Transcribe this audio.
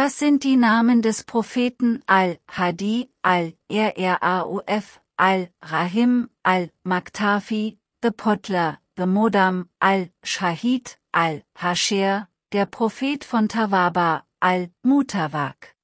Was sind die Namen des Propheten Al-Hadi, Al-Rrauf, Al-Rahim, Al-Maktafi, The Potler, The Modam, Al-Shahid, Al-Hashir, der Prophet von Tawaba, Al-Mutawak?